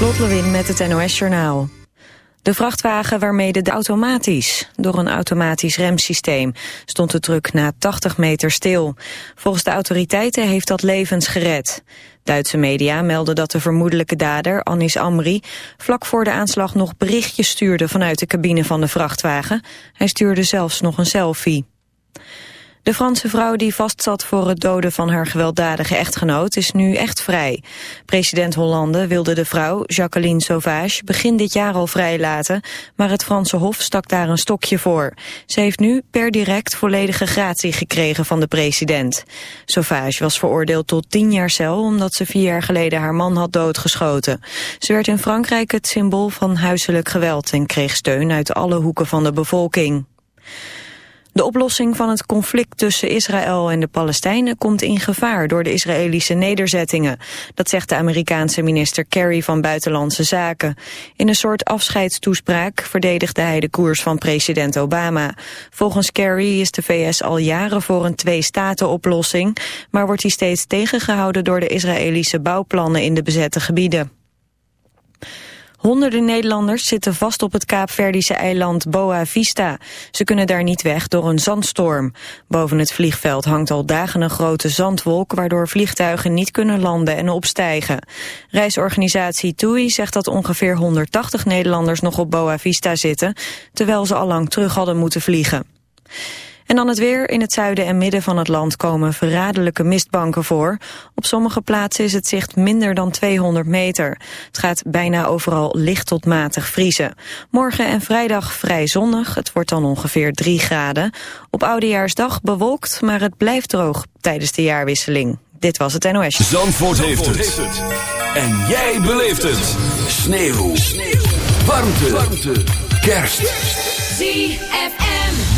Lot Lewin met het NOS Journaal. De vrachtwagen waarmee de automatisch. Door een automatisch remsysteem stond de truck na 80 meter stil. Volgens de autoriteiten heeft dat levens gered. Duitse media melden dat de vermoedelijke dader, Anis Amri... vlak voor de aanslag nog berichtjes stuurde vanuit de cabine van de vrachtwagen. Hij stuurde zelfs nog een selfie. De Franse vrouw die vastzat voor het doden van haar gewelddadige echtgenoot is nu echt vrij. President Hollande wilde de vrouw, Jacqueline Sauvage, begin dit jaar al vrijlaten, maar het Franse Hof stak daar een stokje voor. Ze heeft nu per direct volledige gratie gekregen van de president. Sauvage was veroordeeld tot tien jaar cel omdat ze vier jaar geleden haar man had doodgeschoten. Ze werd in Frankrijk het symbool van huiselijk geweld en kreeg steun uit alle hoeken van de bevolking. De oplossing van het conflict tussen Israël en de Palestijnen komt in gevaar door de Israëlische nederzettingen. Dat zegt de Amerikaanse minister Kerry van Buitenlandse Zaken. In een soort afscheidstoespraak verdedigde hij de koers van president Obama. Volgens Kerry is de VS al jaren voor een twee-staten-oplossing, maar wordt hij steeds tegengehouden door de Israëlische bouwplannen in de bezette gebieden. Honderden Nederlanders zitten vast op het Kaapverdische eiland Boa Vista. Ze kunnen daar niet weg door een zandstorm. Boven het vliegveld hangt al dagen een grote zandwolk... waardoor vliegtuigen niet kunnen landen en opstijgen. Reisorganisatie TUI zegt dat ongeveer 180 Nederlanders nog op Boa Vista zitten... terwijl ze al lang terug hadden moeten vliegen. En dan het weer. In het zuiden en midden van het land komen verraderlijke mistbanken voor. Op sommige plaatsen is het zicht minder dan 200 meter. Het gaat bijna overal licht tot matig vriezen. Morgen en vrijdag vrij zonnig. Het wordt dan ongeveer 3 graden. Op Oudejaarsdag bewolkt, maar het blijft droog tijdens de jaarwisseling. Dit was het NOS. Zandvoort, heeft, het. En jij beleeft het. Sneeuw. Sneeuw. Warmte. Warmte. Kerst. ZFM.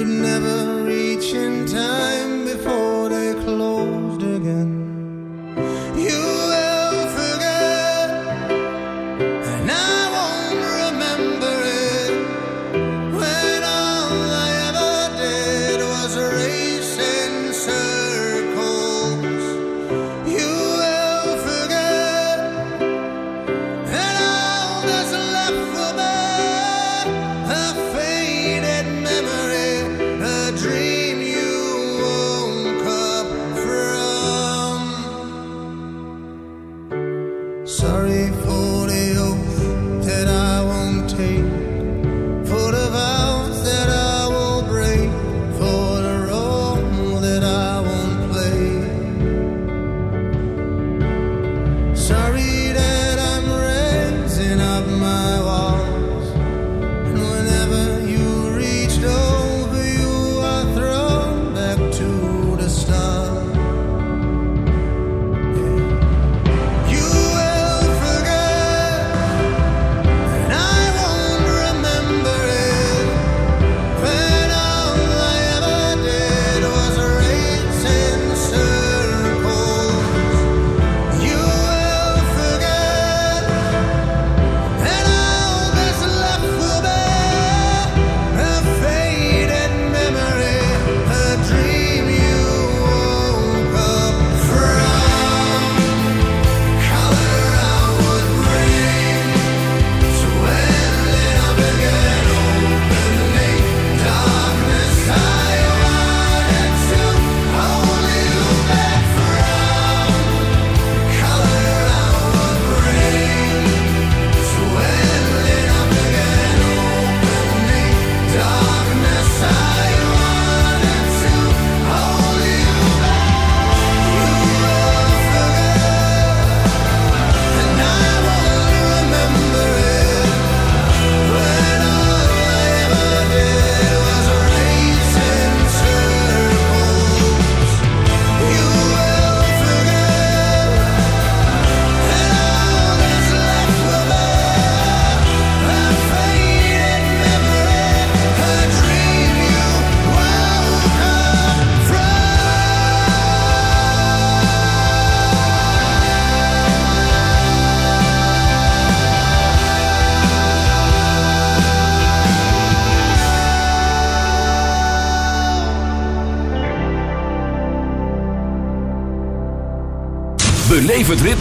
would never reach in time.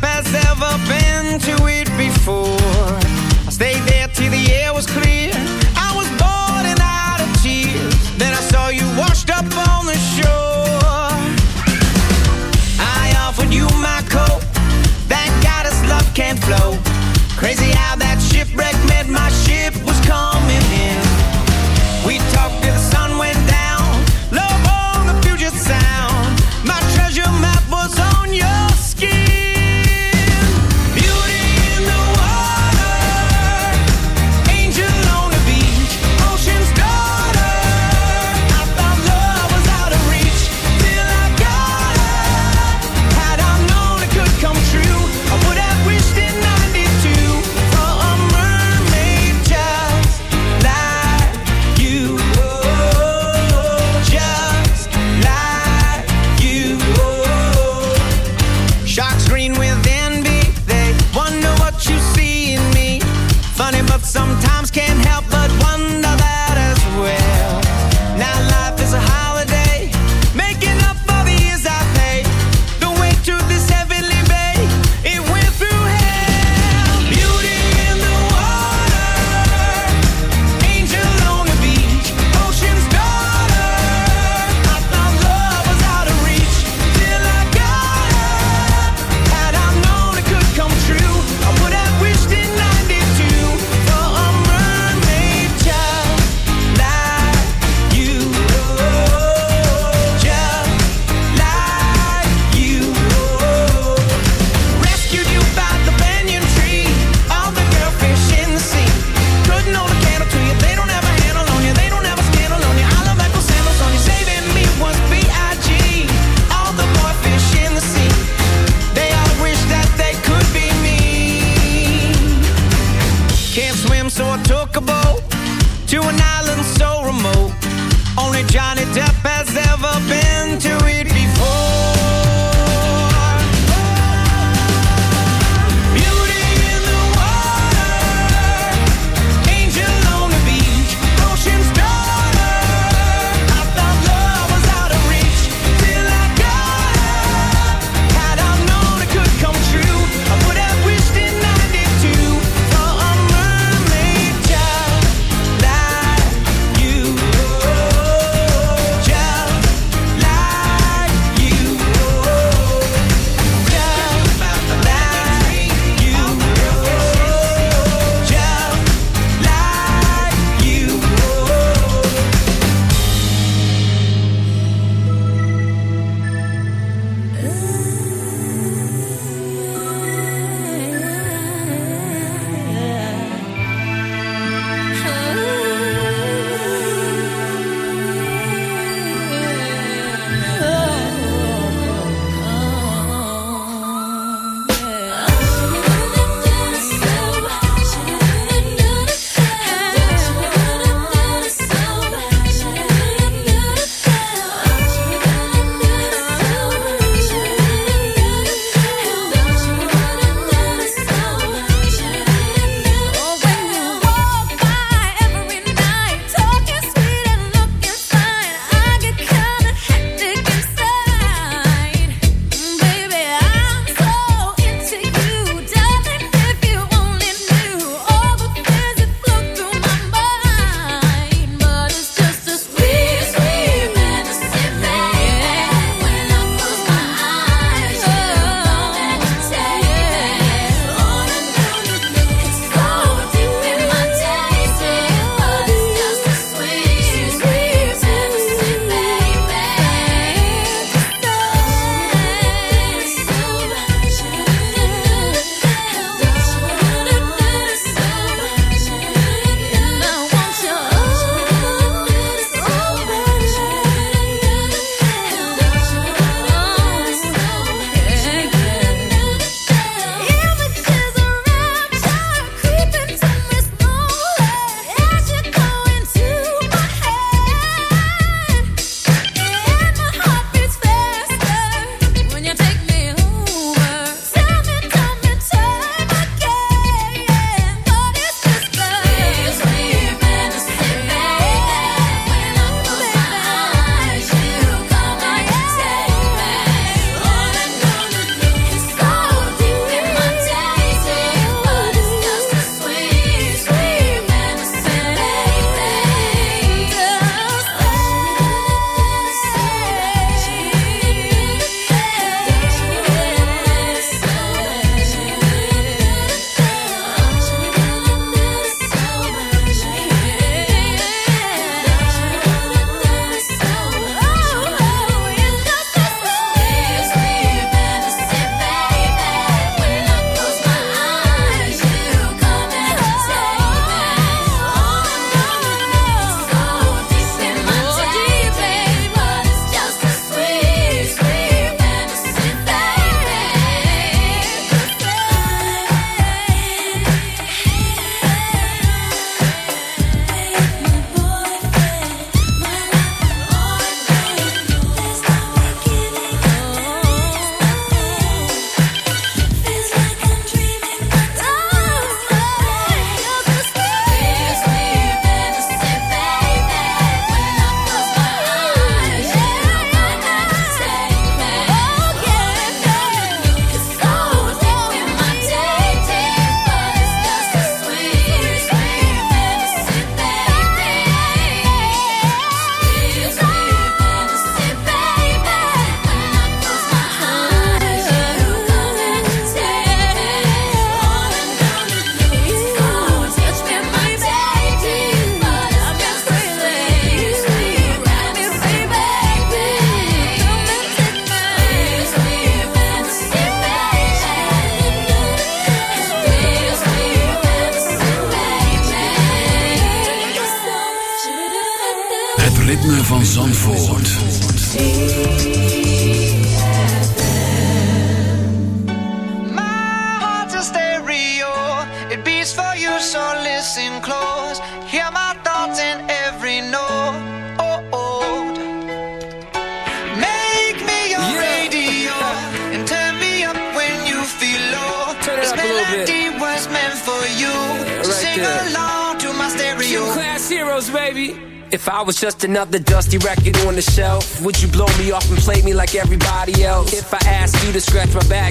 Has ever been to it before.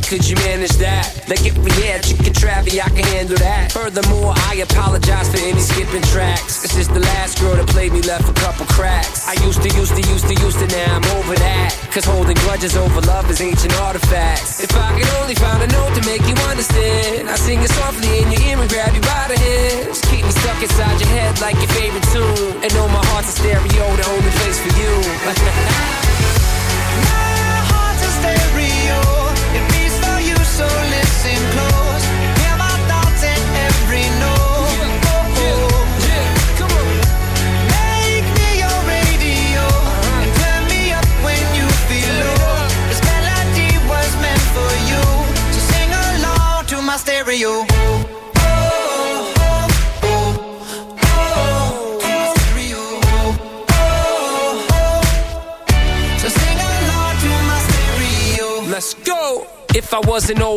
Could you manage that? Like if we had chicken trappy, I can handle that. Furthermore, I apologize for any skipping tracks. It's just the last girl that played me left a couple cracks. I used to, used to, used to, used to, now I'm over that. Cause holding grudges over love is ancient artifacts. If I could only find a note to make you understand, I sing it softly in your ear and grab you by the. Just keep me stuck inside your head like your favorite If I was an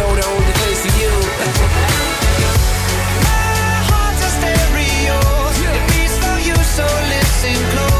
stereo, the only place for you. My heart's a stereo. It beats for you, so listen close.